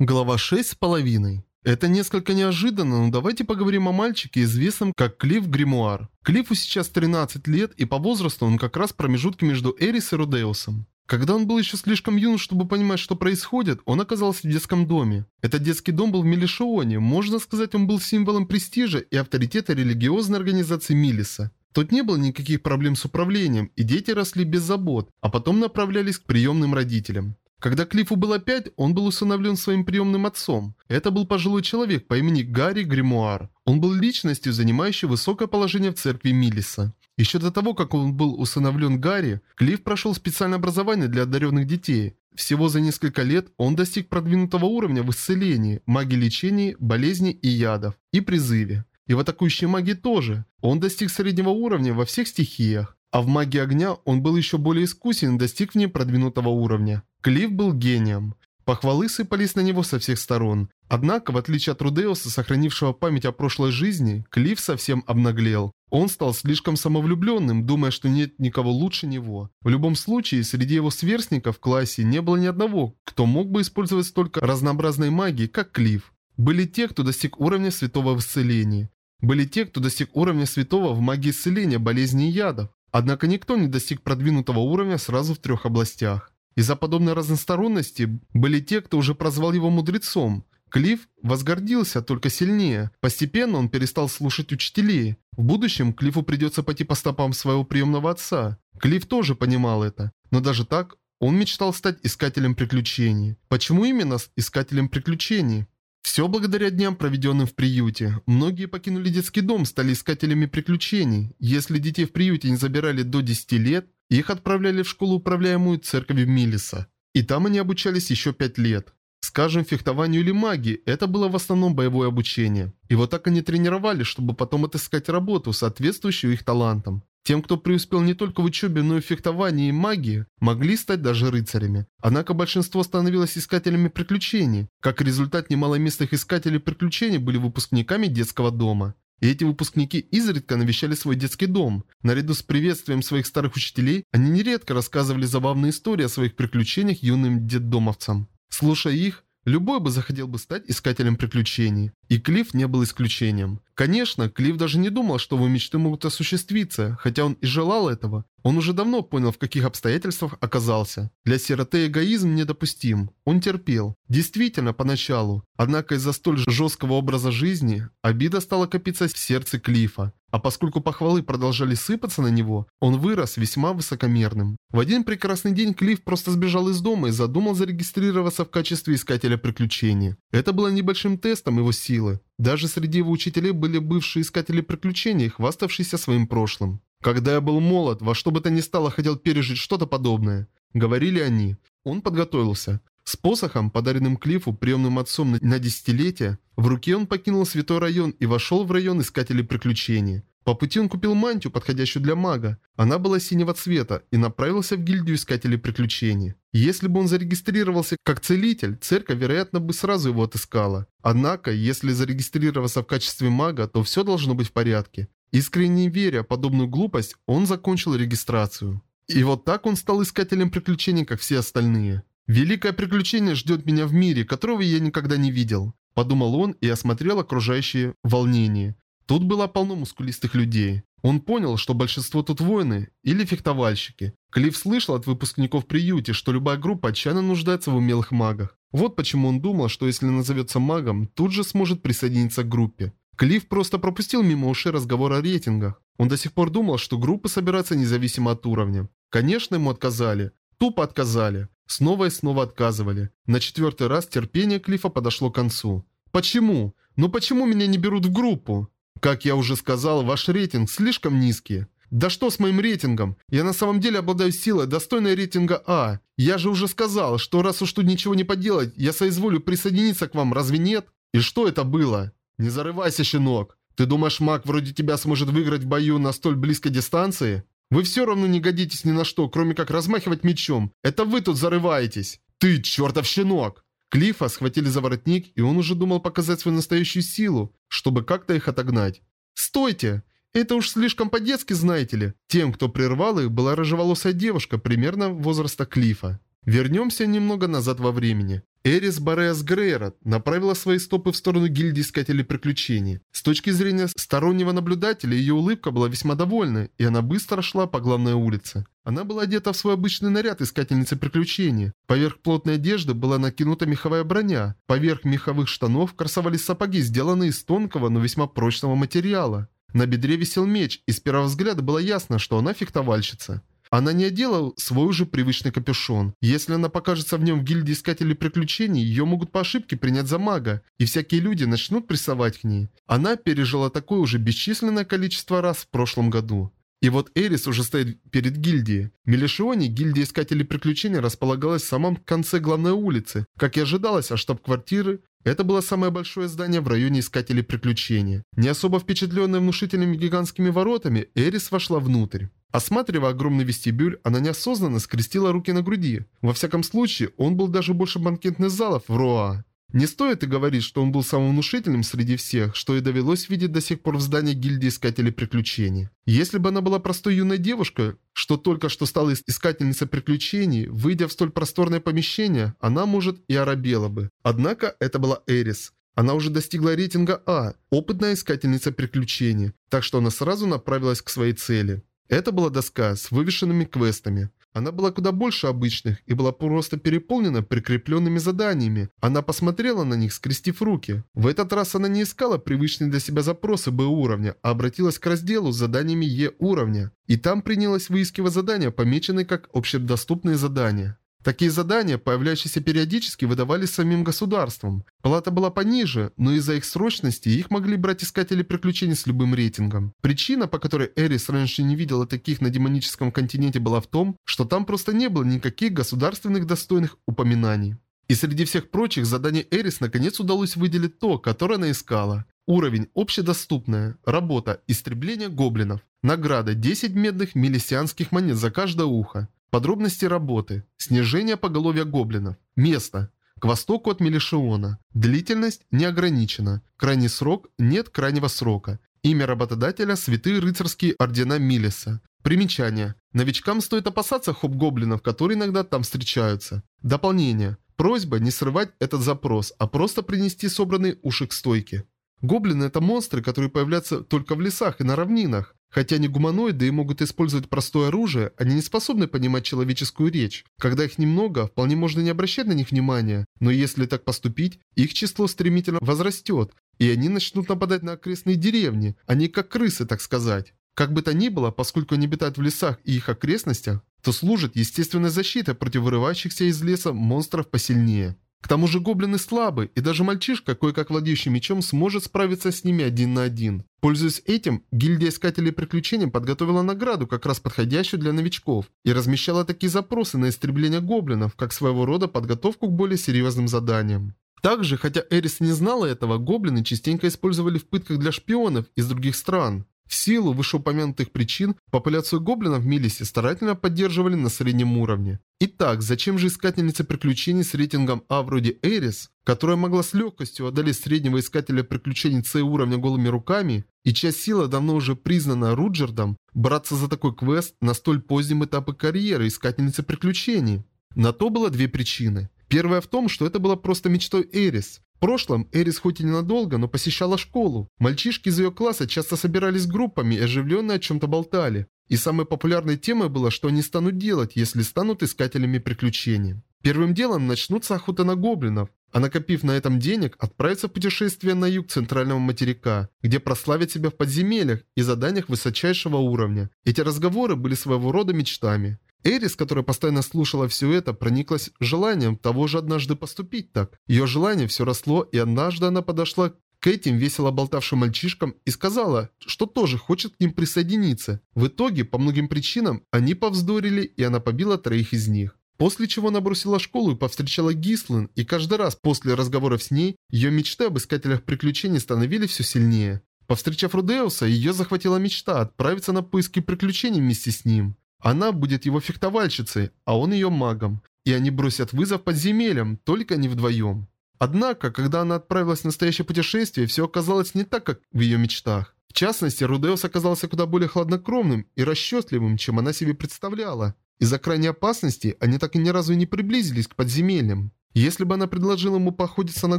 Глава 6 с половиной. Это несколько неожиданно, но давайте поговорим о мальчике, известном как Клифф Гримуар. Клиффу сейчас 13 лет, и по возрасту он как раз в промежутке между Эрис и Рудеусом. Когда он был еще слишком юн, чтобы понимать, что происходит, он оказался в детском доме. Этот детский дом был в Мелишионе, можно сказать, он был символом престижа и авторитета религиозной организации Милиса. Тут не было никаких проблем с управлением, и дети росли без забот, а потом направлялись к приемным родителям. Когда Клиффу было пять, он был усыновлен своим приемным отцом. Это был пожилой человек по имени Гарри Гримуар. Он был личностью, занимающей высокое положение в церкви Миллиса. Еще до того, как он был усыновлен Гарри, Клифф прошел специальное образование для одаренных детей. Всего за несколько лет он достиг продвинутого уровня в исцелении, магии лечения, болезней и ядов, и призыве. И в атакующей магии тоже. Он достиг среднего уровня во всех стихиях. А в магии огня он был еще более искусен и достиг в ней продвинутого уровня. Клифф был гением. Похвалы сыпались на него со всех сторон. Однако, в отличие от Рудеуса, сохранившего память о прошлой жизни, Клифф совсем обнаглел. Он стал слишком самовлюбленным, думая, что нет никого лучше него. В любом случае, среди его сверстников в классе не было ни одного, кто мог бы использовать столько разнообразной магии, как Клифф. Были те, кто достиг уровня святого в исцелении. Были те, кто достиг уровня святого в магии исцеления болезней и ядов. Однако никто не достиг продвинутого уровня сразу в трех областях. Из-за подобной разносторонности были те, кто уже прозвал его мудрецом. Клифф возгордился только сильнее. Постепенно он перестал слушать учителей. В будущем Клиффу придется пойти по стопам своего приемного отца. Клифф тоже понимал это. Но даже так он мечтал стать искателем приключений. Почему именно искателем приключений? Все благодаря дням, проведенным в приюте. Многие покинули детский дом, стали искателями приключений. Если детей в приюте не забирали до 10 лет, их отправляли в школу, управляемую церковью Милиса. И там они обучались еще пять лет. Скажем, фехтованию или магии, это было в основном боевое обучение. И вот так они тренировали, чтобы потом отыскать работу, соответствующую их талантам. Тем, кто преуспел не только в учебе, но и в фехтовании и магии, могли стать даже рыцарями. Однако большинство становилось искателями приключений. Как результат, немало местных искателей приключений были выпускниками детского дома. И эти выпускники изредка навещали свой детский дом. Наряду с приветствием своих старых учителей, они нередко рассказывали забавные истории о своих приключениях юным детдомовцам. Слушая их, любой бы захотел бы стать искателем приключений. И Клифф не был исключением. Конечно, Клифф даже не думал, что его мечты могут осуществиться, хотя он и желал этого. Он уже давно понял, в каких обстоятельствах оказался. Для сироты эгоизм недопустим. Он терпел. Действительно, поначалу. Однако из-за столь жесткого образа жизни, обида стала копиться в сердце Клифа. А поскольку похвалы продолжали сыпаться на него, он вырос весьма высокомерным. В один прекрасный день Клифф просто сбежал из дома и задумал зарегистрироваться в качестве искателя приключений. Это было небольшим тестом его силы. Даже среди его учителей были бывшие искатели приключений, хваставшиеся своим прошлым. Когда я был молод, во что бы то ни стало хотел пережить что-то подобное. Говорили они. Он подготовился. С посохом, подаренным Клиффу приемным отцом на десятилетие, в руке он покинул святой район и вошел в район искателей приключений. По пути он купил мантию, подходящую для мага. Она была синего цвета и направился в гильдию искателей приключений. Если бы он зарегистрировался как целитель, церковь, вероятно, бы сразу его отыскала. Однако, если зарегистрироваться в качестве мага, то все должно быть в порядке. Искренне веря подобную глупость, он закончил регистрацию. И вот так он стал искателем приключений, как все остальные. «Великое приключение ждет меня в мире, которого я никогда не видел», – подумал он и осмотрел окружающие волнение. Тут было полно мускулистых людей. Он понял, что большинство тут воины или фехтовальщики. Клифф слышал от выпускников приюте, что любая группа отчаянно нуждается в умелых магах. Вот почему он думал, что если назовется магом, тут же сможет присоединиться к группе. Клифф просто пропустил мимо ушей разговор о рейтингах. Он до сих пор думал, что группы собираются независимо от уровня. Конечно, ему отказали. Тупо отказали. Снова и снова отказывали. На четвертый раз терпение Клиффа подошло к концу. «Почему? Ну почему меня не берут в группу?» «Как я уже сказал, ваш рейтинг слишком низкий». «Да что с моим рейтингом? Я на самом деле обладаю силой, достойной рейтинга А. Я же уже сказал, что раз уж тут ничего не поделать, я соизволю присоединиться к вам, разве нет? И что это было?» «Не зарывайся, щенок. Ты думаешь, маг вроде тебя сможет выиграть в бою на столь близкой дистанции? Вы все равно не годитесь ни на что, кроме как размахивать мечом. Это вы тут зарываетесь. Ты, чертов щенок!» Клифа схватили за воротник, и он уже думал показать свою настоящую силу, чтобы как-то их отогнать. «Стойте! Это уж слишком по-детски, знаете ли!» Тем, кто прервал их, была рыжеволосая девушка, примерно возраста Клифа. Вернемся немного назад во времени. Эрис Бареас Грейрот направила свои стопы в сторону гильдии Искателей Приключений. С точки зрения стороннего наблюдателя, ее улыбка была весьма довольна, и она быстро шла по главной улице. Она была одета в свой обычный наряд Искательницы Приключений. Поверх плотной одежды была накинута меховая броня. Поверх меховых штанов красовались сапоги, сделанные из тонкого, но весьма прочного материала. На бедре висел меч, и с первого взгляда было ясно, что она фехтовальщица. Она не одела свой уже привычный капюшон. Если она покажется в нем в гильдии искателей приключений, ее могут по ошибке принять за мага, и всякие люди начнут прессовать к ней. Она пережила такое уже бесчисленное количество раз в прошлом году. И вот Эрис уже стоит перед гильдией. Мелешионе гильдия Искателей Приключений располагалась в самом конце главной улицы. Как и ожидалось, а штаб-квартиры это было самое большое здание в районе Искателей Приключений. Не особо впечатленная внушительными гигантскими воротами, Эрис вошла внутрь. Осматривая огромный вестибюль, она неосознанно скрестила руки на груди. Во всяком случае, он был даже больше банкетных залов в Роа. Не стоит и говорить, что он был самым внушительным среди всех, что и довелось видеть до сих пор в здании гильдии Искателей Приключений. Если бы она была простой юной девушкой, что только что стала искательницей приключений, выйдя в столь просторное помещение, она, может, и оробела бы. Однако это была Эрис. Она уже достигла рейтинга А, опытная искательница приключений, так что она сразу направилась к своей цели. Это была доска с вывешенными квестами. Она была куда больше обычных и была просто переполнена прикрепленными заданиями. Она посмотрела на них, скрестив руки. В этот раз она не искала привычные для себя запросы Б уровня, а обратилась к разделу с заданиями Е уровня. И там принялась выискивать задания, помеченные как общедоступные задания. Такие задания, появляющиеся периодически, выдавались самим государством. Плата была пониже, но из-за их срочности их могли брать искатели приключений с любым рейтингом. Причина, по которой Эрис раньше не видела таких на демоническом континенте, была в том, что там просто не было никаких государственных достойных упоминаний. И среди всех прочих заданий Эрис наконец удалось выделить то, которое она искала. Уровень общедоступная. Работа. Истребление гоблинов. Награда 10 медных милисианских монет за каждое ухо. Подробности работы. Снижение поголовья гоблинов. Место. К востоку от Мелишиона. Длительность не ограничена. Крайний срок нет крайнего срока. Имя работодателя – Святые рыцарские ордена Милиса. Примечание. Новичкам стоит опасаться хоп-гоблинов, которые иногда там встречаются. Дополнение. Просьба не срывать этот запрос, а просто принести собранные уши к стойке. Гоблины – это монстры, которые появляются только в лесах и на равнинах. Хотя они гуманоиды и могут использовать простое оружие, они не способны понимать человеческую речь. Когда их немного, вполне можно не обращать на них внимания, но если так поступить, их число стремительно возрастет, и они начнут нападать на окрестные деревни, они как крысы, так сказать. Как бы то ни было, поскольку они обитают в лесах и их окрестностях, то служат естественной защитой против вырывающихся из леса монстров посильнее. К тому же гоблины слабы, и даже мальчишка, кое-как владеющий мечом, сможет справиться с ними один на один. Пользуясь этим, гильдия Искателей Приключений подготовила награду, как раз подходящую для новичков, и размещала такие запросы на истребление гоблинов, как своего рода подготовку к более серьезным заданиям. Также, хотя Эрис не знала этого, гоблины частенько использовали в пытках для шпионов из других стран. В силу вышеупомянутых причин, популяцию гоблинов в Милисе старательно поддерживали на среднем уровне. Итак, зачем же искательница приключений с рейтингом А вроде Эрис, которая могла с легкостью одолеть среднего искателя приключений С уровня голыми руками, и чья сила давно уже признана Руджердом, браться за такой квест на столь позднем этапе карьеры искательницы приключений? На то было две причины. Первая в том, что это была просто мечтой Эрис. Прошлом Эрис хоть и ненадолго, но посещала школу. Мальчишки из ее класса часто собирались группами и оживленно о чем-то болтали. И самой популярной темой было, что они станут делать, если станут искателями приключений. Первым делом начнутся охота на гоблинов, а накопив на этом денег, отправятся в путешествие на юг центрального материка, где прославят себя в подземельях и заданиях высочайшего уровня. Эти разговоры были своего рода мечтами. Эрис, которая постоянно слушала все это, прониклась желанием того же однажды поступить так. Ее желание все росло, и однажды она подошла к этим весело болтавшим мальчишкам и сказала, что тоже хочет к ним присоединиться. В итоге, по многим причинам, они повздорили, и она побила троих из них. После чего она бросила школу и повстречала Гислин, и каждый раз после разговоров с ней, ее мечты об искателях приключений становились все сильнее. Повстречав Рудеуса, ее захватила мечта отправиться на поиски приключений вместе с ним. Она будет его фехтовальщицей, а он ее магом. И они бросят вызов подземельям, только не вдвоем. Однако, когда она отправилась в настоящее путешествие, все оказалось не так, как в ее мечтах. В частности, Рудеус оказался куда более хладнокровным и расчетливым, чем она себе представляла. Из-за крайней опасности они так и ни разу не приблизились к подземельям. Если бы она предложила ему поохотиться на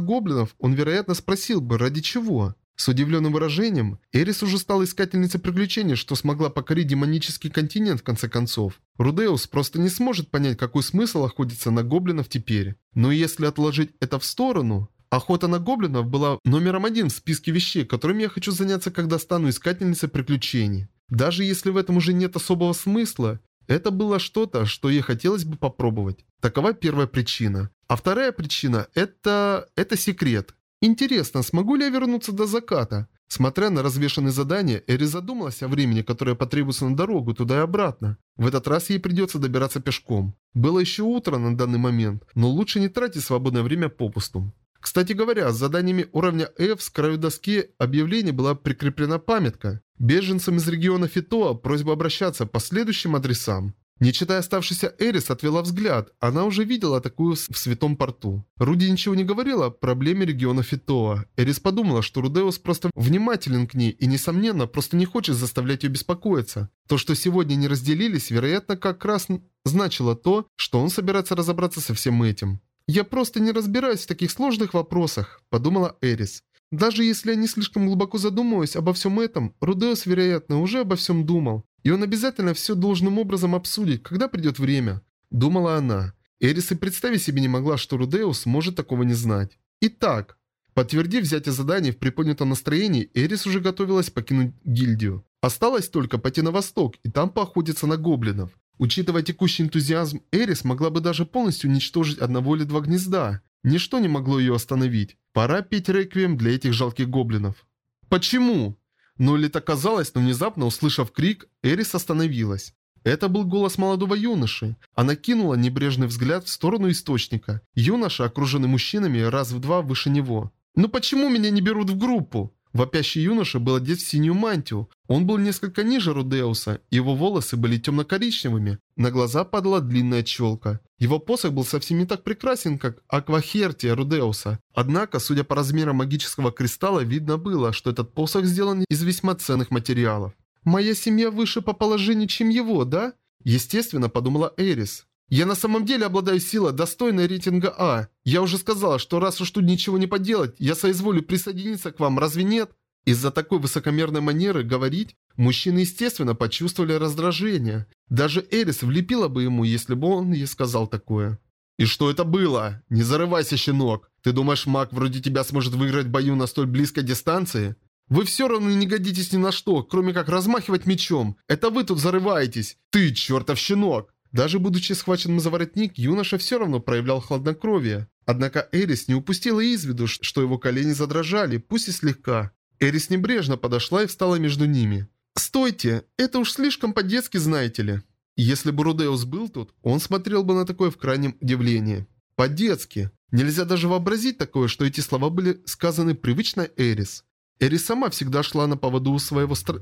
гоблинов, он, вероятно, спросил бы, ради чего. С удивленным выражением, Эрис уже стала искательницей приключений, что смогла покорить демонический континент в конце концов. Рудеус просто не сможет понять, какой смысл охотиться на гоблинов теперь. Но если отложить это в сторону... Охота на гоблинов была номером один в списке вещей, которыми я хочу заняться, когда стану искательницей приключений. Даже если в этом уже нет особого смысла, это было что-то, что ей хотелось бы попробовать. Такова первая причина. А вторая причина – это... это секрет. Интересно, смогу ли я вернуться до заката? Смотря на развешанные задания, Эри задумалась о времени, которое потребуется на дорогу туда и обратно. В этот раз ей придется добираться пешком. Было еще утро на данный момент, но лучше не тратить свободное время попусту. Кстати говоря, с заданиями уровня F с краю доски объявлений была прикреплена памятка. Беженцам из региона Фитоа просьба обращаться по следующим адресам. Не читая оставшийся Эрис, отвела взгляд. Она уже видела такую в Святом Порту. Руди ничего не говорила о проблеме региона Фитоа. Эрис подумала, что Рудеус просто внимателен к ней и, несомненно, просто не хочет заставлять ее беспокоиться. То, что сегодня не разделились, вероятно, как раз значило то, что он собирается разобраться со всем этим. «Я просто не разбираюсь в таких сложных вопросах», – подумала Эрис. Даже если я не слишком глубоко задумываюсь обо всем этом, Рудеус, вероятно, уже обо всем думал. И он обязательно все должным образом обсудит, когда придет время. Думала она. Эрис и представить себе не могла, что Рудеус может такого не знать. Итак, подтвердив взятие заданий в приподнятом настроении, Эрис уже готовилась покинуть гильдию. Осталось только пойти на восток и там поохотиться на гоблинов. Учитывая текущий энтузиазм, Эрис могла бы даже полностью уничтожить одного или два гнезда. Ничто не могло ее остановить. Пора петь реквием для этих жалких гоблинов. Почему? Но ли это казалось, но внезапно, услышав крик, Эрис остановилась. Это был голос молодого юноши. Она кинула небрежный взгляд в сторону источника. Юноша, окруженный мужчинами, раз в два выше него. «Ну почему меня не берут в группу?» Вопящий юноша был одет в синюю мантию. Он был несколько ниже Рудеуса, его волосы были темно-коричневыми. На глаза падала длинная челка. Его посох был совсем не так прекрасен, как аквахертия Рудеуса. Однако, судя по размерам магического кристалла, видно было, что этот посох сделан из весьма ценных материалов. «Моя семья выше по положению, чем его, да?» Естественно, подумала Эрис. Я на самом деле обладаю силой, достойной рейтинга А. Я уже сказала, что раз уж тут ничего не поделать, я соизволю присоединиться к вам, разве нет? Из-за такой высокомерной манеры говорить, мужчины естественно почувствовали раздражение. Даже Эрис влепила бы ему, если бы он ей сказал такое. «И что это было? Не зарывайся, щенок! Ты думаешь, маг вроде тебя сможет выиграть бою на столь близкой дистанции? Вы все равно не годитесь ни на что, кроме как размахивать мечом. Это вы тут зарываетесь. Ты, чертов щенок!» Даже будучи схваченным за воротник, юноша все равно проявлял хладнокровие. Однако Эрис не упустила из виду, что его колени задрожали, пусть и слегка. Эрис небрежно подошла и встала между ними. «Стойте! Это уж слишком по-детски, знаете ли!» Если бы Рудеус был тут, он смотрел бы на такое в крайнем удивлении. По-детски. Нельзя даже вообразить такое, что эти слова были сказаны привычной Эрис. Эрис сама всегда шла на поводу у своего, стр...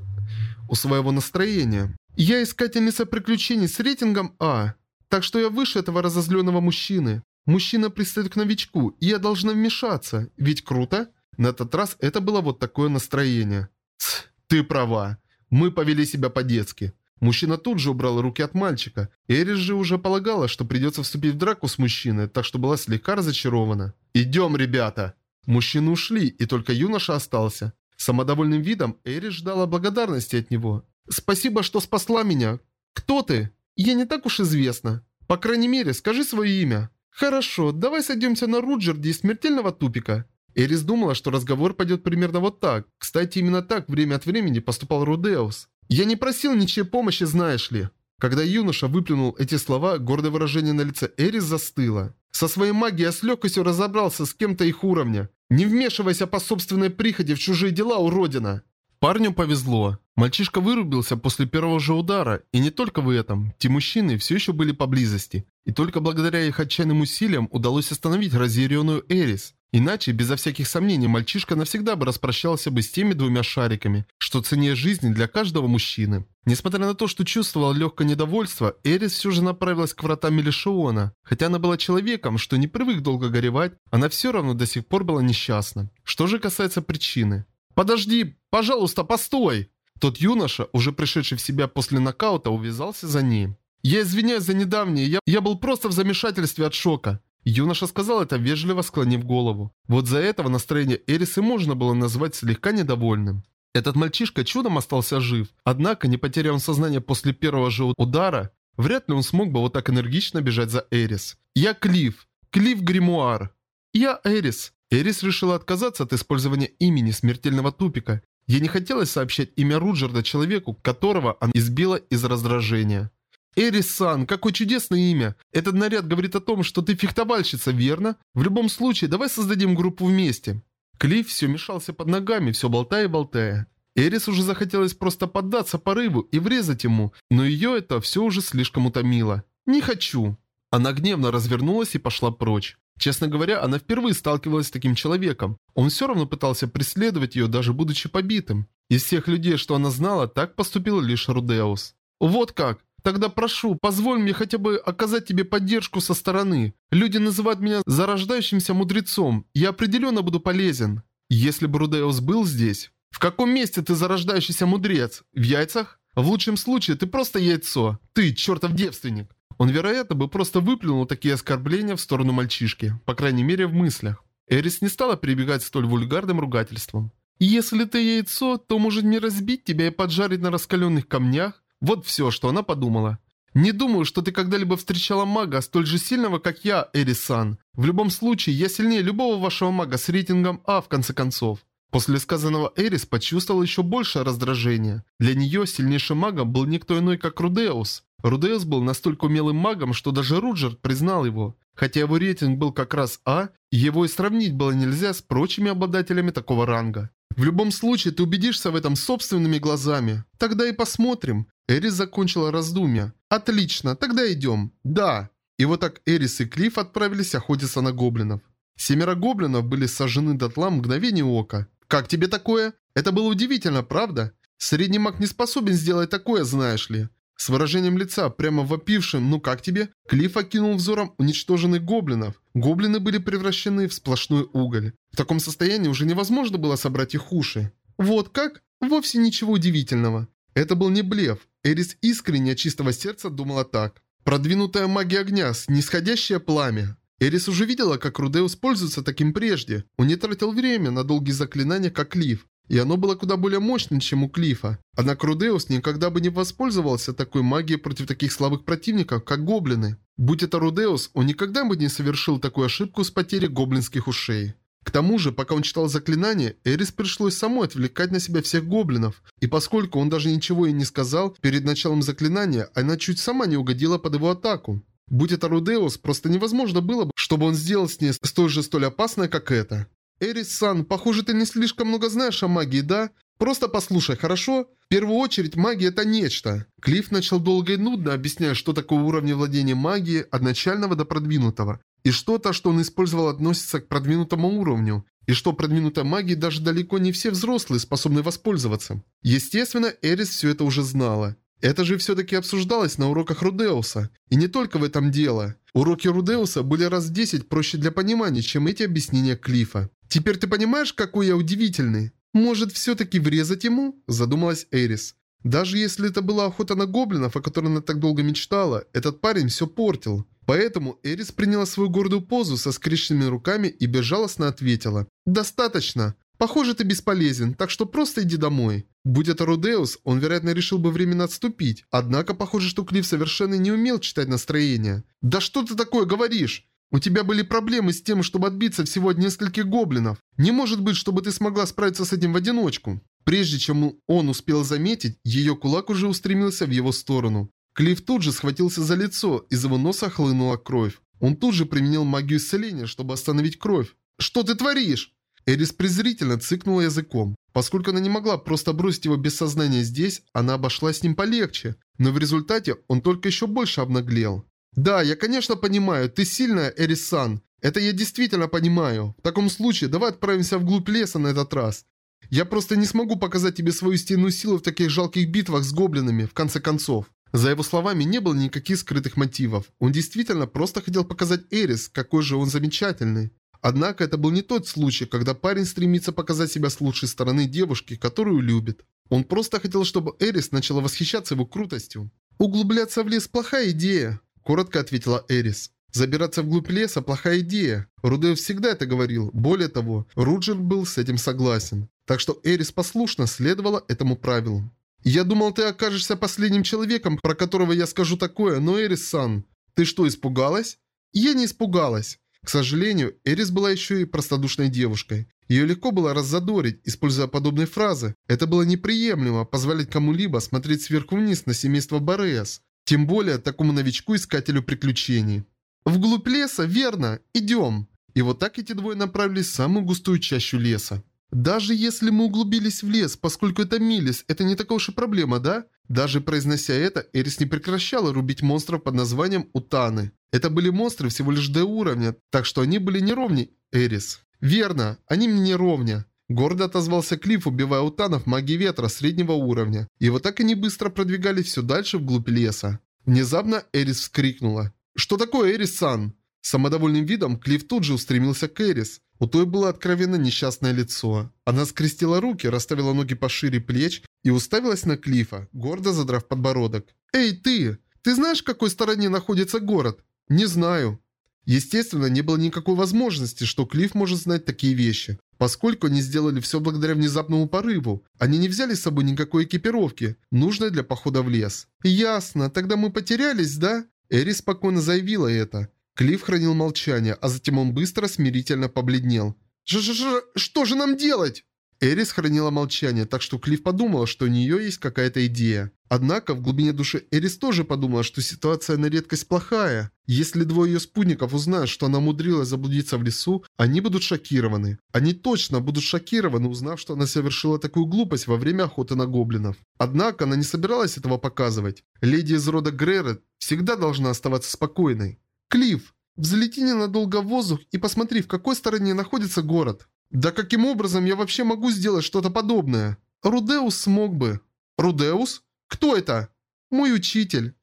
у своего настроения. Я искательница приключений с рейтингом А, так что я выше этого разозленного мужчины. Мужчина пристает к новичку, и я должна вмешаться, ведь круто? На этот раз это было вот такое настроение. Тс, ты права. Мы повели себя по-детски. Мужчина тут же убрал руки от мальчика. Эрис же уже полагала, что придется вступить в драку с мужчиной, так что была слегка разочарована. «Идем, ребята!» Мужчины ушли, и только юноша остался. Самодовольным видом Эрис ждала благодарности от него. «Спасибо, что спасла меня. Кто ты? Я не так уж известна. По крайней мере, скажи свое имя». «Хорошо, давай сойдемся на Руджерде из смертельного тупика». Эрис думала, что разговор пойдет примерно вот так. Кстати, именно так время от времени поступал Рудеус. «Я не просил ничьей помощи, знаешь ли». Когда юноша выплюнул эти слова, гордое выражение на лице Эрис застыло. Со своей магией я с легкостью разобрался с кем-то их уровня. Не вмешивайся по собственной прихоти в чужие дела, уродина. Парню повезло. Мальчишка вырубился после первого же удара, и не только в этом. Те мужчины все еще были поблизости. И только благодаря их отчаянным усилиям удалось остановить разъяренную Эрис. Иначе, безо всяких сомнений, мальчишка навсегда бы распрощался бы с теми двумя шариками, что ценнее жизни для каждого мужчины. Несмотря на то, что чувствовал легкое недовольство, Эрис все же направилась к вратам Мелишиона. Хотя она была человеком, что не привык долго горевать, она все равно до сих пор была несчастна. Что же касается причины. «Подожди! Пожалуйста, постой!» Тот юноша, уже пришедший в себя после нокаута, увязался за ней. «Я извиняюсь за недавнее, я, я был просто в замешательстве от шока. Юноша сказал это, вежливо склонив голову. Вот за этого настроение Эрисы можно было назвать слегка недовольным. Этот мальчишка чудом остался жив, однако, не потеряв сознание после первого же удара, вряд ли он смог бы вот так энергично бежать за Эрис. «Я Клифф. Клифф Гримуар. Я Эрис». Эрис решила отказаться от использования имени смертельного тупика. Ей не хотелось сообщать имя Руджерда человеку, которого она избила из раздражения. Эрис-сан, какое чудесное имя. Этот наряд говорит о том, что ты фехтовальщица, верно? В любом случае, давай создадим группу вместе. Клифф все мешался под ногами, все болтая и болтая. Эрис уже захотелось просто поддаться порыву и врезать ему, но ее это все уже слишком утомило. «Не хочу». Она гневно развернулась и пошла прочь. Честно говоря, она впервые сталкивалась с таким человеком. Он все равно пытался преследовать ее, даже будучи побитым. Из всех людей, что она знала, так поступил лишь Рудеус. «Вот как? Тогда прошу, позволь мне хотя бы оказать тебе поддержку со стороны. Люди называют меня зарождающимся мудрецом. Я определенно буду полезен. Если бы Рудеус был здесь... В каком месте ты зарождающийся мудрец? В яйцах? В лучшем случае ты просто яйцо. Ты, чертов девственник. Он, вероятно, бы просто выплюнул такие оскорбления в сторону мальчишки. По крайней мере, в мыслях. Эрис не стала прибегать столь вульгарным ругательством. «Если ты яйцо, то может не разбить тебя и поджарить на раскаленных камнях? Вот все, что она подумала. Не думаю, что ты когда-либо встречала мага столь же сильного, как я, Эрисан. В любом случае, я сильнее любого вашего мага с рейтингом А, в конце концов. После сказанного Эрис почувствовал еще большее раздражение. Для нее сильнейшим магом был никто иной, как Рудеус. Рудеус был настолько умелым магом, что даже Руджер признал его. Хотя его рейтинг был как раз А, его и сравнить было нельзя с прочими обладателями такого ранга. В любом случае, ты убедишься в этом собственными глазами. Тогда и посмотрим. Эрис закончила раздумья. Отлично, тогда идем. Да. И вот так Эрис и Клифф отправились охотиться на гоблинов. Семеро гоблинов были сожжены дотла мгновение ока. Как тебе такое? Это было удивительно, правда? Средний маг не способен сделать такое, знаешь ли. С выражением лица, прямо вопившим «ну как тебе?», Клифф окинул взором уничтоженных гоблинов. Гоблины были превращены в сплошной уголь. В таком состоянии уже невозможно было собрать их уши. Вот как? Вовсе ничего удивительного. Это был не блеф. Эрис искренне от чистого сердца думала так. Продвинутая магия огня, снисходящее пламя. Эрис уже видела, как Рудеус пользуется таким прежде. Он не тратил время на долгие заклинания, как Клифф. И оно было куда более мощным, чем у Клифа. Однако Рудеус никогда бы не воспользовался такой магией против таких слабых противников, как гоблины. Будь это Рудеус, он никогда бы не совершил такую ошибку с потерей гоблинских ушей. К тому же, пока он читал заклинание, Эрис пришлось самой отвлекать на себя всех гоблинов. И поскольку он даже ничего ей не сказал, перед началом заклинания она чуть сама не угодила под его атаку. Будь это Рудеус, просто невозможно было бы, чтобы он сделал с ней столь же столь опасное, как это. «Эрис-сан, похоже, ты не слишком много знаешь о магии, да? Просто послушай, хорошо? В первую очередь, магия – это нечто». Клифф начал долго и нудно объяснять, что такое уровни владения магией от начального до продвинутого. И что-то, что он использовал, относится к продвинутому уровню. И что продвинутой магией даже далеко не все взрослые способны воспользоваться. Естественно, Эрис все это уже знала. Это же все-таки обсуждалось на уроках Рудеуса. И не только в этом дело. Уроки Рудеуса были раз в 10 проще для понимания, чем эти объяснения Клифа. «Теперь ты понимаешь, какой я удивительный? Может, все-таки врезать ему?» – задумалась Эрис. Даже если это была охота на гоблинов, о которой она так долго мечтала, этот парень все портил. Поэтому Эрис приняла свою гордую позу со скрещенными руками и безжалостно ответила. «Достаточно. Похоже, ты бесполезен, так что просто иди домой». Будь это Рудеус, он, вероятно, решил бы временно отступить. Однако, похоже, что Клифф совершенно не умел читать настроение. «Да что ты такое говоришь? У тебя были проблемы с тем, чтобы отбиться всего от нескольких гоблинов. Не может быть, чтобы ты смогла справиться с этим в одиночку». Прежде чем он успел заметить, ее кулак уже устремился в его сторону. Клифф тут же схватился за лицо, из его носа хлынула кровь. Он тут же применил магию исцеления, чтобы остановить кровь. «Что ты творишь?» Эрис презрительно цыкнула языком. Поскольку она не могла просто бросить его без сознания здесь, она обошлась с ним полегче. Но в результате он только еще больше обнаглел. «Да, я конечно понимаю, ты сильная, Эрисан. Это я действительно понимаю. В таком случае давай отправимся вглубь леса на этот раз. Я просто не смогу показать тебе свою истинную силу в таких жалких битвах с гоблинами, в конце концов». За его словами не было никаких скрытых мотивов. Он действительно просто хотел показать Эрис, какой же он замечательный. Однако это был не тот случай, когда парень стремится показать себя с лучшей стороны девушки, которую любит. Он просто хотел, чтобы Эрис начала восхищаться его крутостью. «Углубляться в лес – плохая идея», – коротко ответила Эрис. Забираться вглубь леса – плохая идея. Рудеус всегда это говорил. Более того, Руджер был с этим согласен. Так что Эрис послушно следовала этому правилу. «Я думал, ты окажешься последним человеком, про которого я скажу такое, но Эрис-сан, ты что, испугалась?» «Я не испугалась». К сожалению, Эрис была еще и простодушной девушкой. Ее легко было раззадорить, используя подобные фразы. Это было неприемлемо, позволять кому-либо смотреть сверху вниз на семейство Бореас. Тем более такому новичку-искателю приключений. «Вглубь леса, верно. Идем». И вот так эти двое направились в самую густую чащу леса. Даже если мы углубились в лес, поскольку это Милис, это не такая уж и проблема, да? Даже произнося это, Эрис не прекращала рубить монстров под названием Утаны. Это были монстры всего лишь Д уровня, так что они были не ровней Эрис. Верно, они мне не ровня. Гордо отозвался Клифф, убивая утанов магии ветра среднего уровня. И вот так они быстро продвигались все дальше вглубь леса. Внезапно Эрис вскрикнула. «Что такое, Эрис-сан?» Самодовольным видом Клифф тут же устремился к Эрис. У той было откровенно несчастное лицо. Она скрестила руки, расставила ноги пошире плеч и уставилась на Клифа, гордо задрав подбородок. «Эй, ты! Ты знаешь, в какой стороне находится город?» «Не знаю». Естественно, не было никакой возможности, что Клифф может знать такие вещи, поскольку они сделали все благодаря внезапному порыву. Они не взяли с собой никакой экипировки, нужной для похода в лес. «Ясно, тогда мы потерялись, да?» Эри спокойно заявила это. Клифф хранил молчание, а затем он быстро смирительно побледнел. Ж -ж -ж «Что же нам делать?» Эрис хранила молчание, так что Клифф подумала, что у нее есть какая-то идея. Однако в глубине души Эрис тоже подумала, что ситуация на редкость плохая. Если двое ее спутников узнают, что она умудрилась заблудиться в лесу, они будут шокированы. Они точно будут шокированы, узнав, что она совершила такую глупость во время охоты на гоблинов. Однако она не собиралась этого показывать. Леди из рода Гререт всегда должна оставаться спокойной. «Клифф, взлети ненадолго в воздух и посмотри, в какой стороне находится город». «Да каким образом я вообще могу сделать что-то подобное?» «Рудеус смог бы». «Рудеус? Кто это?» «Мой учитель».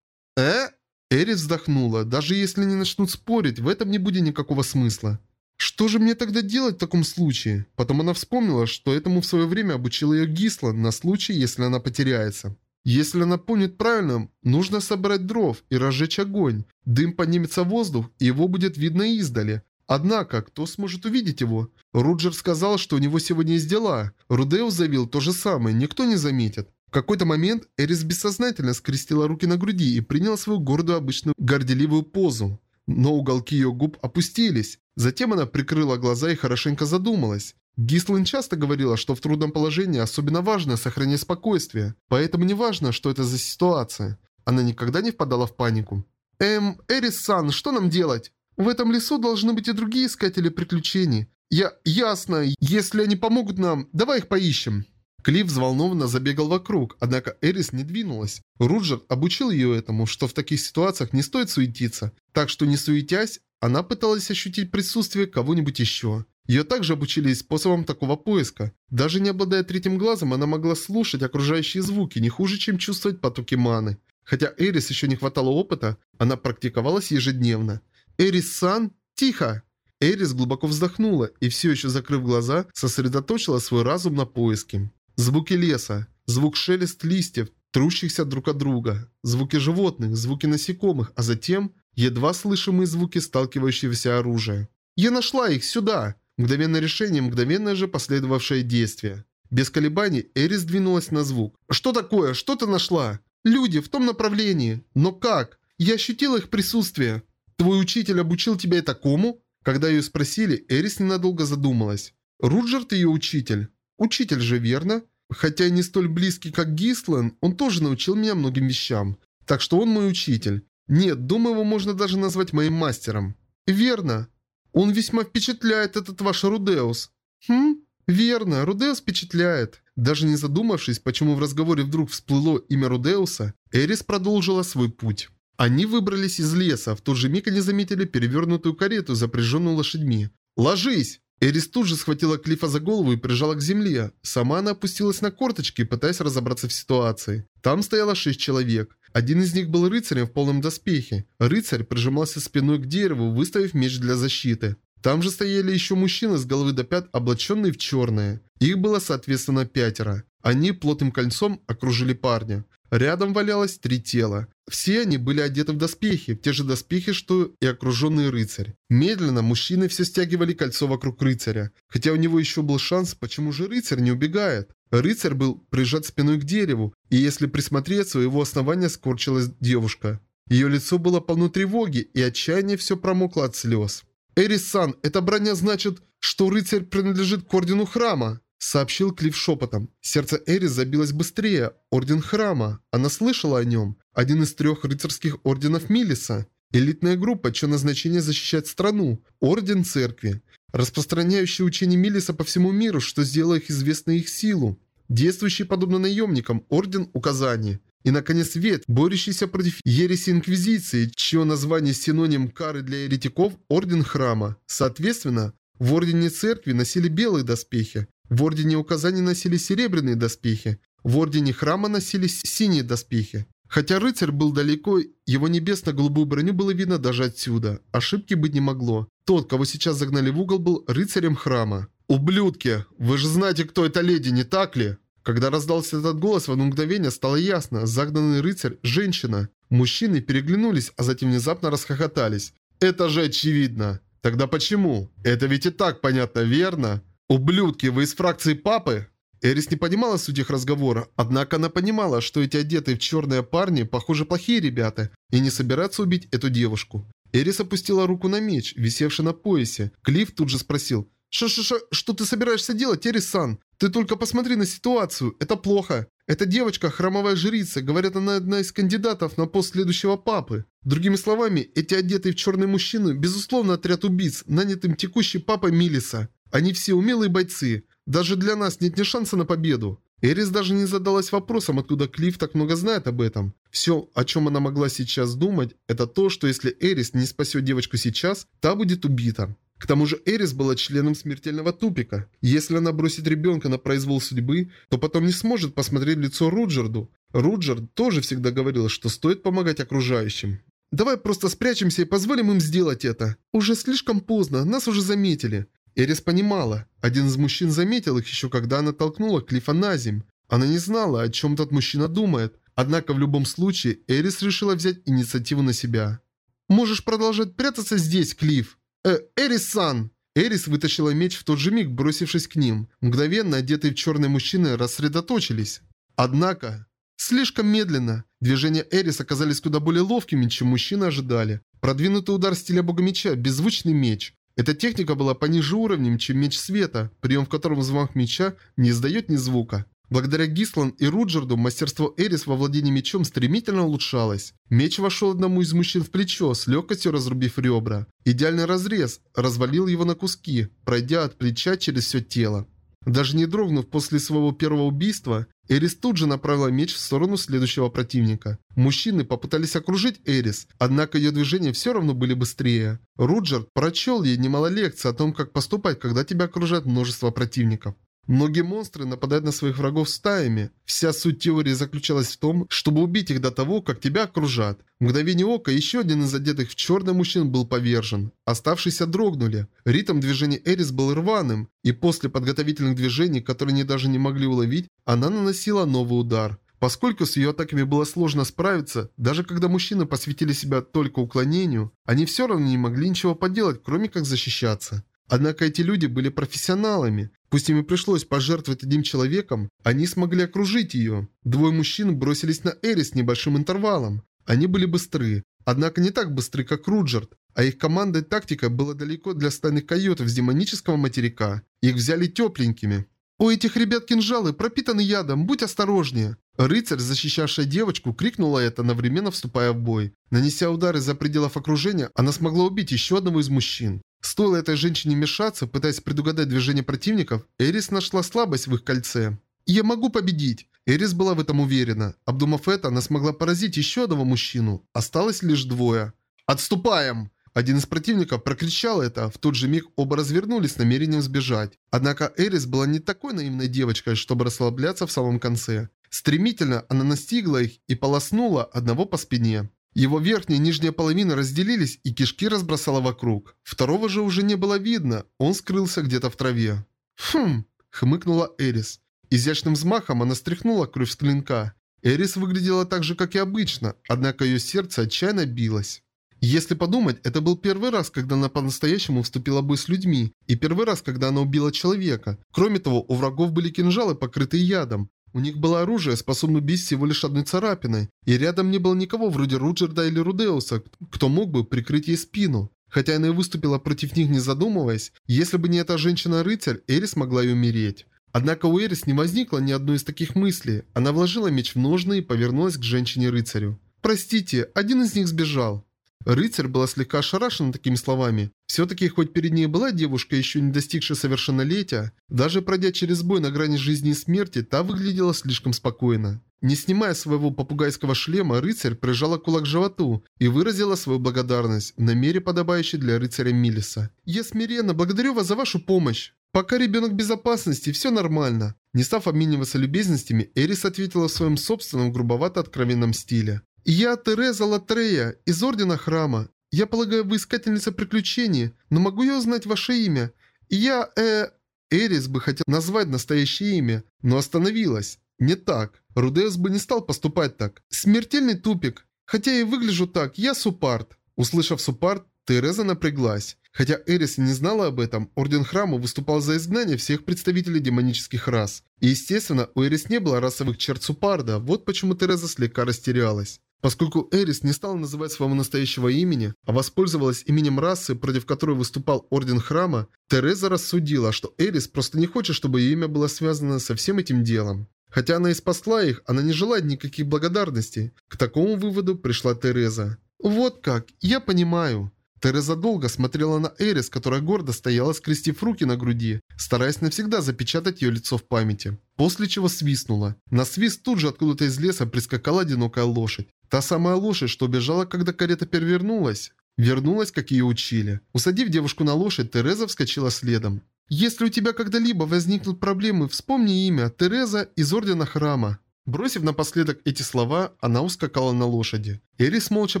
«Э?» Эрис вздохнула. Даже если они начнут спорить, в этом не будет никакого смысла. Что же мне тогда делать в таком случае? Потом она вспомнила, что этому в свое время обучил ее Гисла на случай, если она потеряется. Если она помнит правильно, нужно собрать дров и разжечь огонь. Дым поднимется в воздух, и его будет видно издали. Однако, кто сможет увидеть его? Руджер сказал, что у него сегодня есть дела. Рудеус заявил то же самое, никто не заметит. В какой-то момент Эрис бессознательно скрестила руки на груди и приняла свою гордую обычную горделивую позу. Но уголки ее губ опустились. Затем она прикрыла глаза и хорошенько задумалась. Гислин часто говорила, что в трудном положении особенно важно сохранять спокойствие. Поэтому не важно, что это за ситуация. Она никогда не впадала в панику. «Эм, Эрис-сан, что нам делать?» В этом лесу должны быть и другие искатели приключений. Я... ясно. Если они помогут нам, давай их поищем». Клифф взволнованно забегал вокруг, однако Эрис не двинулась. Руджер обучил ее этому, что в таких ситуациях не стоит суетиться. Так что не суетясь, она пыталась ощутить присутствие кого-нибудь еще. Ее также обучили способом такого поиска. Даже не обладая третьим глазом, она могла слушать окружающие звуки не хуже, чем чувствовать потоки маны. Хотя Эрис еще не хватало опыта, она практиковалась ежедневно. «Эрис-сан, тихо!» Эрис глубоко вздохнула и, все еще закрыв глаза, сосредоточила свой разум на поиске. Звуки леса, звук шелест листьев, трущихся друг от друга, звуки животных, звуки насекомых, а затем едва слышимые звуки сталкивающегося оружия. «Я нашла их! Сюда!» Мгновенное решение, мгновенное же последовавшее действие. Без колебаний Эрис двинулась на звук. «Что такое? Что ты нашла?» «Люди, в том направлении. Но как? Я ощутила их присутствие. «Твой учитель обучил тебя и такому?» Когда ее спросили, Эрис ненадолго задумалась. «Руджер ты ее учитель?» «Учитель же, верно?» Хотя и не столь близкий, как Гислен, он тоже научил меня многим вещам. Так что он мой учитель. Нет, думаю, его можно даже назвать моим мастером. Верно. Он весьма впечатляет, этот ваш Рудеус. Хм? Верно, Рудеус впечатляет. Даже не задумавшись, почему в разговоре вдруг всплыло имя Рудеуса, Эрис продолжила свой путь. Они выбрались из леса, в тот же миг они заметили перевернутую карету, запряженную лошадьми. «Ложись!» Эрис тут же схватила Клифа за голову и прижала к земле. Сама она опустилась на корточки, пытаясь разобраться в ситуации. Там стояло шесть человек. Один из них был рыцарем в полном доспехе. Рыцарь прижимался спиной к дереву, выставив меч для защиты. Там же стояли еще мужчины с головы до пят, облаченные в черное. Их было соответственно пятеро. Они плотным кольцом окружили парня. Рядом валялось три тела. Все они были одеты в доспехи, в те же доспехи, что и окруженный рыцарь. Медленно мужчины все стягивали кольцо вокруг рыцаря. Хотя у него еще был шанс, почему же рыцарь не убегает? Рыцарь был прижат спиной к дереву, и если присмотреться, у его основания скорчилась девушка. Ее лицо было полно тревоги, и отчаяние все промокло от слез. «Эрис-сан, эта броня значит, что рыцарь принадлежит к ордену храма», сообщил Клифф шепотом. Сердце Эрис забилось быстрее. Орден храма. Она слышала о нем. Один из трех рыцарских орденов Милиса. Элитная группа, чье назначение защищать страну. Орден церкви. Распространяющий учение Милиса по всему миру, что сделало их известной их силу. Действующий подобно наемникам, Орден Указаний. И, наконец, Вет, борющийся против ереси Инквизиции, чье название синоним кары для еретиков – Орден Храма. Соответственно, в Ордене Церкви носили белые доспехи, в Ордене Указаний носили серебряные доспехи, в Ордене Храма носили синие доспехи. Хотя рыцарь был далеко, его небесно-голубую броню было видно даже отсюда. Ошибки быть не могло. Тот, кого сейчас загнали в угол, был рыцарем храма. «Ублюдки! Вы же знаете, кто эта леди, не так ли?» Когда раздался этот голос, в одно мгновение стало ясно. Загнанный рыцарь – женщина. Мужчины переглянулись, а затем внезапно расхохотались. «Это же очевидно!» «Тогда почему? Это ведь и так понятно, верно?» «Ублюдки, вы из фракции папы?» Эрис не понимала суть их разговора, однако она понимала, что эти одетые в черные парни, похоже, плохие ребята, и не собираются убить эту девушку. Эрис опустила руку на меч, висевший на поясе. Клифф тут же спросил, «Ш-ш-ш, что ты собираешься делать, Эрис-сан? Ты только посмотри на ситуацию, это плохо. Эта девочка – храмовая жрица, говорят, она одна из кандидатов на пост следующего папы. Другими словами, эти одетые в черные мужчины – безусловно отряд убийц, нанятым текущий папой Милиса. Они все умелые бойцы. Даже для нас нет ни шанса на победу. Эрис даже не задалась вопросом, откуда Клифф так много знает об этом. Все, о чем она могла сейчас думать, это то, что если Эрис не спасет девочку сейчас, та будет убита. К тому же Эрис была членом смертельного тупика. Если она бросит ребенка на произвол судьбы, то потом не сможет посмотреть в лицо Руджерду. Руджерд тоже всегда говорил, что стоит помогать окружающим. «Давай просто спрячемся и позволим им сделать это. Уже слишком поздно, нас уже заметили». Эрис понимала. Один из мужчин заметил их еще когда она толкнула Клифа на земь. Она не знала, о чем тот мужчина думает. Однако в любом случае Эрис решила взять инициативу на себя. «Можешь продолжать прятаться здесь, Клифф?» «Э, Эрис-сан!» Эрис вытащила меч в тот же миг, бросившись к ним. Мгновенно одетые в черные мужчины рассредоточились. Однако, слишком медленно. Движения Эрис оказались куда более ловкими, чем мужчины ожидали. Продвинутый удар стиля бога меча, беззвучный меч. Эта техника была пониже уровнем, чем меч света, прием в котором взмах меча не издает ни звука. Благодаря Гислан и Руджерду мастерство Эрис во владении мечом стремительно улучшалось. Меч вошел одному из мужчин в плечо, с легкостью разрубив ребра. Идеальный разрез развалил его на куски, пройдя от плеча через все тело. Даже не дрогнув после своего первого убийства, Эрис тут же направила меч в сторону следующего противника. Мужчины попытались окружить Эрис, однако ее движения все равно были быстрее. Руджерд прочел ей немало лекций о том, как поступать, когда тебя окружает множество противников. Многие монстры нападают на своих врагов стаями. Вся суть теории заключалась в том, чтобы убить их до того, как тебя окружат. В мгновение ока еще один из одетых в черное мужчин был повержен. Оставшиеся дрогнули. Ритм движения Эрис был рваным, и после подготовительных движений, которые они даже не могли уловить, она наносила новый удар. Поскольку с ее атаками было сложно справиться, даже когда мужчины посвятили себя только уклонению, они все равно не могли ничего поделать, кроме как защищаться. Однако эти люди были профессионалами. Пусть им и пришлось пожертвовать одним человеком, они смогли окружить ее. Двое мужчин бросились на Эри с небольшим интервалом. Они были быстры, однако не так быстры, как Руджерт, а их команда и тактика была далеко для стальных койотов с демонического материка. Их взяли тепленькими. «У этих ребят кинжалы пропитаны ядом, будь осторожнее!» Рыцарь, защищавшая девочку, крикнула это, одновременно вступая в бой. Нанеся удары за пределов окружения, она смогла убить еще одного из мужчин. Стоило этой женщине мешаться, пытаясь предугадать движение противников, Эрис нашла слабость в их кольце. «Я могу победить!» Эрис была в этом уверена. Обдумав это, она смогла поразить еще одного мужчину. Осталось лишь двое. «Отступаем!» Один из противников прокричал это, в тот же миг оба развернулись с намерением сбежать. Однако Эрис была не такой наивной девочкой, чтобы расслабляться в самом конце. Стремительно она настигла их и полоснула одного по спине. Его верхняя и нижняя половина разделились и кишки разбросала вокруг. Второго же уже не было видно, он скрылся где-то в траве. «Хм!» – хмыкнула Эрис. Изящным взмахом она стряхнула кровь с клинка. Эрис выглядела так же, как и обычно, однако ее сердце отчаянно билось. Если подумать, это был первый раз, когда она по-настоящему вступила в бой с людьми, и первый раз, когда она убила человека. Кроме того, у врагов были кинжалы, покрытые ядом. У них было оружие, способное убить всего лишь одной царапиной, и рядом не было никого вроде Руджерда или Рудеуса, кто мог бы прикрыть ей спину. Хотя она и выступила против них не задумываясь, если бы не эта женщина-рыцарь, Эрис могла и умереть. Однако у Эрис не возникло ни одной из таких мыслей. Она вложила меч в ножны и повернулась к женщине-рыцарю. «Простите, один из них сбежал». Рыцарь была слегка ошарашена такими словами. Все-таки, хоть перед ней была девушка, еще не достигшая совершеннолетия, даже пройдя через бой на грани жизни и смерти, та выглядела слишком спокойно. Не снимая своего попугайского шлема, рыцарь прижала кулак к животу и выразила свою благодарность в намере, подобающей для рыцаря Милиса. «Я смиренно благодарю вас за вашу помощь. Пока ребенок в безопасности, все нормально». Не став обмениваться любезностями, Эрис ответила в своем собственном грубовато-откровенном стиле. «Я Тереза Латрея из Ордена Храма. Я полагаю, вы искательница приключений, но могу я узнать ваше имя? Я, э...» Эрис бы хотел назвать настоящее имя, но остановилась. Не так. Рудеус бы не стал поступать так. Смертельный тупик. Хотя и выгляжу так, я Супарт. Услышав Супарт, Тереза напряглась. Хотя Эрис не знала об этом, Орден Храма выступал за изгнание всех представителей демонических рас. И естественно, у Эрис не было расовых черт Супарда, вот почему Тереза слегка растерялась. Поскольку Эрис не стала называть своего настоящего имени, а воспользовалась именем расы, против которой выступал Орден Храма, Тереза рассудила, что Эрис просто не хочет, чтобы ее имя было связано со всем этим делом. Хотя она и спасла их, она не желает никаких благодарностей. К такому выводу пришла Тереза. «Вот как, я понимаю». Тереза долго смотрела на Эрис, которая гордо стояла, скрестив руки на груди, стараясь навсегда запечатать ее лицо в памяти. После чего свистнула. На свист тут же откуда-то из леса прискакала одинокая лошадь. Та самая лошадь, что убежала, когда карета перевернулась. Вернулась, как ее учили. Усадив девушку на лошадь, Тереза вскочила следом. «Если у тебя когда-либо возникнут проблемы, вспомни имя Тереза из Ордена Храма». Бросив напоследок эти слова, она ускакала на лошади. Эрис молча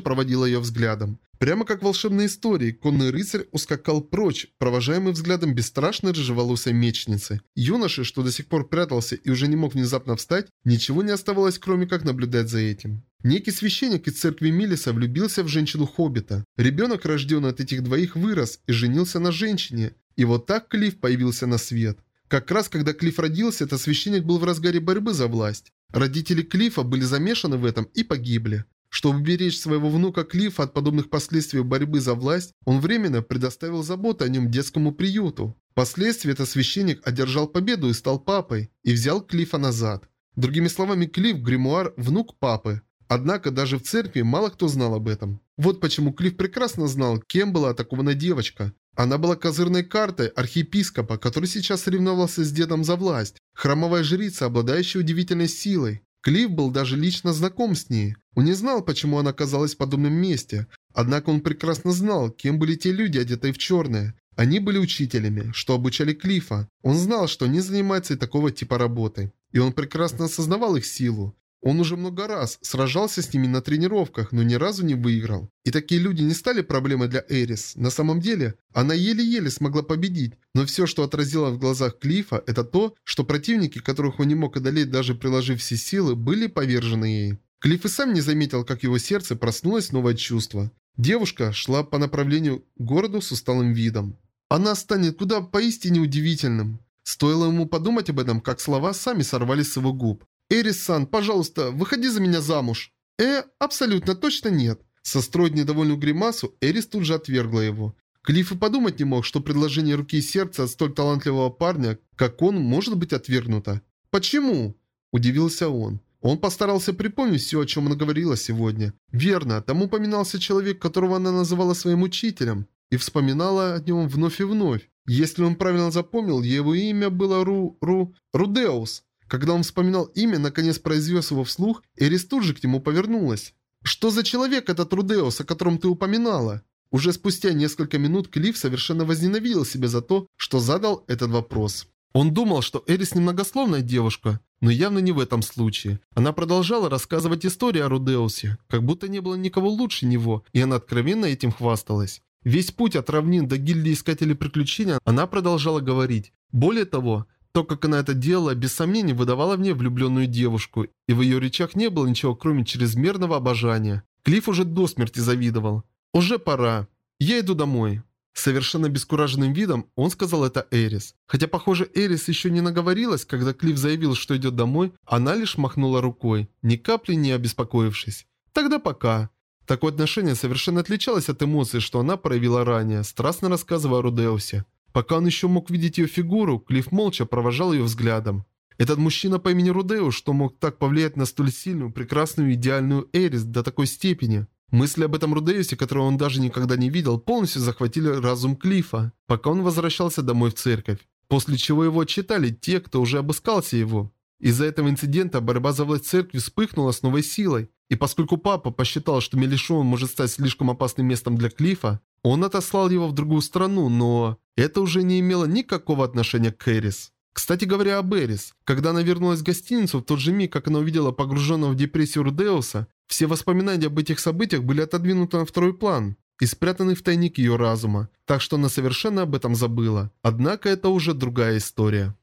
проводила ее взглядом. Прямо как в волшебной истории, конный рыцарь ускакал прочь, провожаемый взглядом бесстрашной рыжеволосой мечницы. Юноше, что до сих пор прятался и уже не мог внезапно встать, ничего не оставалось, кроме как наблюдать за этим. Некий священник из церкви Милиса влюбился в женщину-хоббита. Ребенок, рожденный от этих двоих, вырос и женился на женщине. И вот так Клифф появился на свет. Как раз когда Клифф родился, этот священник был в разгаре борьбы за власть. Родители Клифа были замешаны в этом и погибли. Чтобы беречь своего внука Клифа от подобных последствий борьбы за власть, он временно предоставил заботу о нем детскому приюту. Впоследствии этот священник одержал победу и стал папой, и взял Клифа назад. Другими словами, Клифф Гримуар – внук папы. Однако даже в церкви мало кто знал об этом. Вот почему Клифф прекрасно знал, кем была атакована девочка. Она была козырной картой архиепископа, который сейчас соревновался с дедом за власть. Храмовая жрица, обладающая удивительной силой. Клифф был даже лично знаком с ней. Он не знал, почему она оказалась в подобном месте. Однако он прекрасно знал, кем были те люди, одетые в черное. Они были учителями, что обучали Клифа. Он знал, что они занимаются и такого типа работы. И он прекрасно осознавал их силу. Он уже много раз сражался с ними на тренировках, но ни разу не выиграл. И такие люди не стали проблемой для Эрис. На самом деле, она еле-еле смогла победить. Но все, что отразило в глазах Клифа, это то, что противники, которых он не мог одолеть даже приложив все силы, были повержены ей. Клифф и сам не заметил, как его сердце проснулось новое чувство. Девушка шла по направлению к городу с усталым видом. Она станет куда поистине удивительным. Стоило ему подумать об этом, как слова сами сорвались с его губ. «Эрис-сан, пожалуйста, выходи за меня замуж». «Э, абсолютно точно нет». Состроить недовольную гримасу, Эрис тут же отвергла его. Клифф и подумать не мог, что предложение руки и сердца от столь талантливого парня, как он, может быть отвергнуто. «Почему?» – удивился он. Он постарался припомнить все, о чем она говорила сегодня. Верно, там упоминался человек, которого она называла своим учителем, и вспоминала о нем вновь и вновь. Если он правильно запомнил, его имя было Ру... Ру... Рудеус. Когда он вспоминал имя, наконец произвез его вслух, Эрис тут же к нему повернулась. «Что за человек этот Рудеус, о котором ты упоминала?» Уже спустя несколько минут Клифф совершенно возненавидел себя за то, что задал этот вопрос. Он думал, что Эрис немногословная девушка, но явно не в этом случае. Она продолжала рассказывать историю о Рудеусе, как будто не было никого лучше него, и она откровенно этим хвасталась. Весь путь от равнин до гильдии Искателей Приключений она продолжала говорить. Более того, То, как она это делала, без сомнений выдавала в ней влюбленную девушку, и в ее речах не было ничего, кроме чрезмерного обожания. Клифф уже до смерти завидовал. «Уже пора. Я иду домой». Совершенно бескураженным видом он сказал это Эрис. Хотя, похоже, Эрис еще не наговорилась, когда Клифф заявил, что идет домой, она лишь махнула рукой, ни капли не обеспокоившись. «Тогда пока». Такое отношение совершенно отличалось от эмоций, что она проявила ранее, страстно рассказывая о Рудеусе. Пока он еще мог видеть ее фигуру, Клифф молча провожал ее взглядом. Этот мужчина по имени Рудеус, что мог так повлиять на столь сильную, прекрасную, идеальную Эрис до такой степени. Мысли об этом Рудеусе, которого он даже никогда не видел, полностью захватили разум Клифа, пока он возвращался домой в церковь. После чего его отчитали те, кто уже обыскался его. Из-за этого инцидента борьба за власть церкви вспыхнула с новой силой. И поскольку папа посчитал, что Мелишон может стать слишком опасным местом для Клифа, он отослал его в другую страну, но это уже не имело никакого отношения к Эрис. Кстати говоря об Эрис, когда она вернулась в гостиницу в тот же миг, как она увидела погруженного в депрессию Рудеуса, все воспоминания об этих событиях были отодвинуты на второй план и спрятаны в тайник ее разума, так что она совершенно об этом забыла. Однако это уже другая история.